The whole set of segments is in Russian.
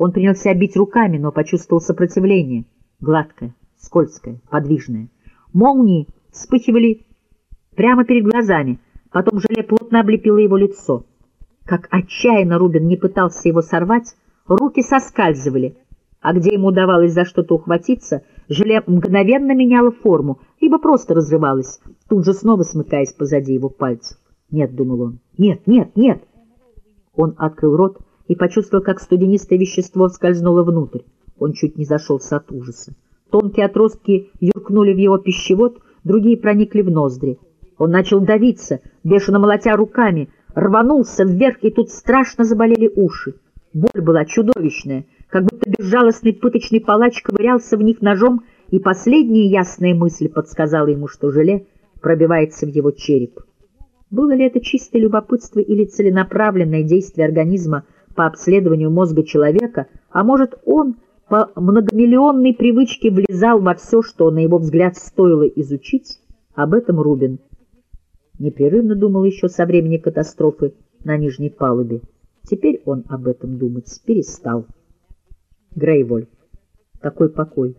Он принялся бить руками, но почувствовал сопротивление. Гладкое, скользкое, подвижное. Молнии вспыхивали прямо перед глазами, потом желе плотно облепило его лицо. Как отчаянно Рубин не пытался его сорвать, руки соскальзывали, а где ему удавалось за что-то ухватиться, желе мгновенно меняло форму, либо просто разрывалось, тут же снова смыкаясь позади его пальцев. «Нет», — думал он, — «нет, нет, нет». Он открыл рот и почувствовал, как студенистое вещество скользнуло внутрь. Он чуть не зашелся от ужаса. Тонкие отростки юркнули в его пищевод, другие проникли в ноздри. Он начал давиться, бешено молотя руками, рванулся вверх, и тут страшно заболели уши. Боль была чудовищная, как будто безжалостный пыточный палач ковырялся в них ножом, и последняя ясная мысль подсказала ему, что желе пробивается в его череп. Было ли это чистое любопытство или целенаправленное действие организма по обследованию мозга человека, а может он по многомиллионной привычке влезал во все, что, на его взгляд, стоило изучить, об этом Рубин непрерывно думал еще со времени катастрофы на нижней палубе. Теперь он об этом думать перестал. Грейвольф. Такой покой.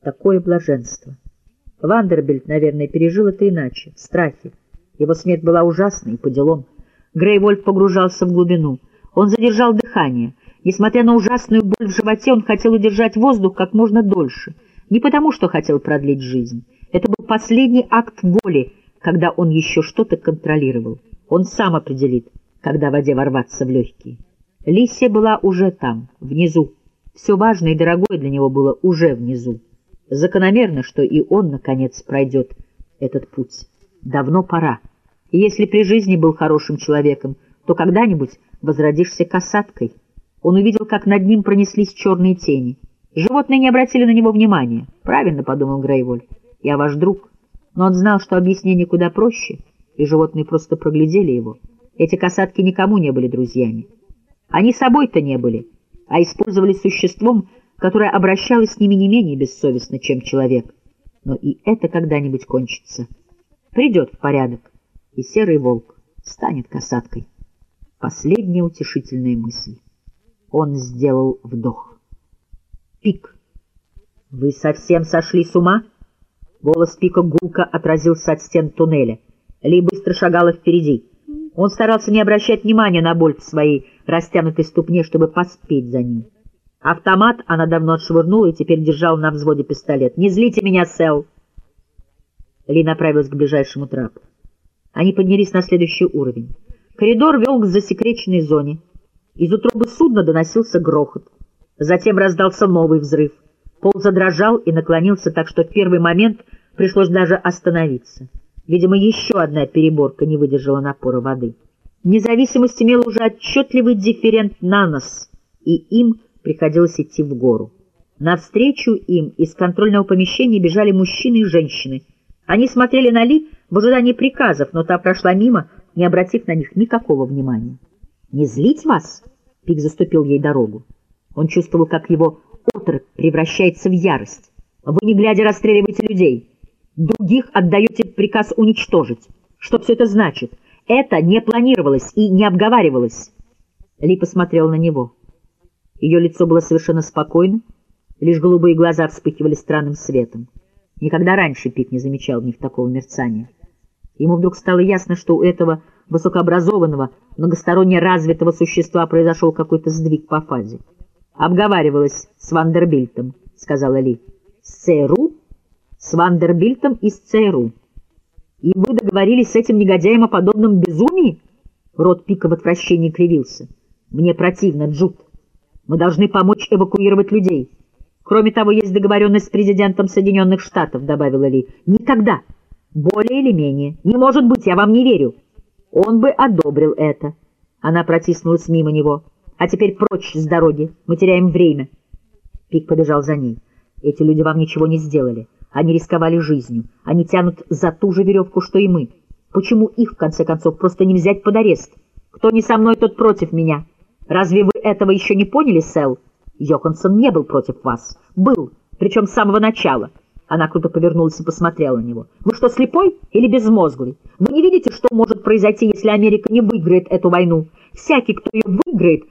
Такое блаженство. Вандербильд, наверное, пережил это иначе, в страхе. Его смерть была ужасной и по делам. Грейвольф погружался в глубину. Он задержал дыхание. Несмотря на ужасную боль в животе, он хотел удержать воздух как можно дольше. Не потому, что хотел продлить жизнь. Это был последний акт воли, когда он еще что-то контролировал. Он сам определит, когда воде ворваться в легкие. Лисия была уже там, внизу. Все важное и дорогое для него было уже внизу. Закономерно, что и он, наконец, пройдет этот путь. Давно пора. И если при жизни был хорошим человеком, то когда-нибудь возродишься касаткой. Он увидел, как над ним пронеслись черные тени. Животные не обратили на него внимания. Правильно, — подумал Грейволь, — я ваш друг. Но он знал, что объяснение куда проще, и животные просто проглядели его. Эти касатки никому не были друзьями. Они собой-то не были, а использовали существом, которое обращалось с ними не менее бессовестно, чем человек. Но и это когда-нибудь кончится. Придет в порядок, и серый волк станет касаткой. Последняя утешительная мысль. Он сделал вдох. Пик. «Вы совсем сошли с ума?» Голос Пика гулко отразился от стен туннеля. Ли быстро шагала впереди. Он старался не обращать внимания на боль в своей растянутой ступне, чтобы поспеть за ним. Автомат она давно отшвырнула и теперь держала на взводе пистолет. «Не злите меня, Сэл!» Ли направилась к ближайшему трапу. Они поднялись на следующий уровень. Коридор вел к засекреченной зоне. Из утробы судна доносился грохот. Затем раздался новый взрыв. Пол задрожал и наклонился так, что в первый момент пришлось даже остановиться. Видимо, еще одна переборка не выдержала напора воды. Независимость имела уже отчетливый дифферент на нос, и им приходилось идти в гору. Навстречу им из контрольного помещения бежали мужчины и женщины — они смотрели на Ли в ожидании приказов, но та прошла мимо, не обратив на них никакого внимания. «Не злить вас?» — Пик заступил ей дорогу. Он чувствовал, как его отрыв превращается в ярость. «Вы, не глядя, расстреливаете людей. Других отдаете приказ уничтожить. Что все это значит? Это не планировалось и не обговаривалось». Ли посмотрел на него. Ее лицо было совершенно спокойно, лишь голубые глаза вспыхивали странным светом. Никогда раньше Пик не замечал в них такого мерцания. Ему вдруг стало ясно, что у этого высокообразованного, многосторонне развитого существа произошел какой-то сдвиг по фазе. «Обговаривалась с Вандербильтом», — сказала Ли. «С ЦРУ?» «С Вандербильтом из ЦРУ». «И вы договорились с этим негодяем о подобном безумии?» Рот Пика в отвращении кривился. «Мне противно, Джуд. Мы должны помочь эвакуировать людей». Кроме того, есть договоренность с президентом Соединенных Штатов, добавила Ли. Никогда. Более или менее. Не может быть, я вам не верю. Он бы одобрил это. Она протиснулась мимо него. А теперь прочь с дороги. Мы теряем время. Пик побежал за ней. Эти люди вам ничего не сделали. Они рисковали жизнью. Они тянут за ту же веревку, что и мы. Почему их, в конце концов, просто не взять под арест? Кто не со мной, тот против меня. Разве вы этого еще не поняли, Сэл? Йоханссон не был против вас. Был, причем с самого начала. Она круто повернулась и посмотрела на него. «Вы что, слепой или безмозглый? Вы не видите, что может произойти, если Америка не выиграет эту войну? Всякий, кто ее выиграет,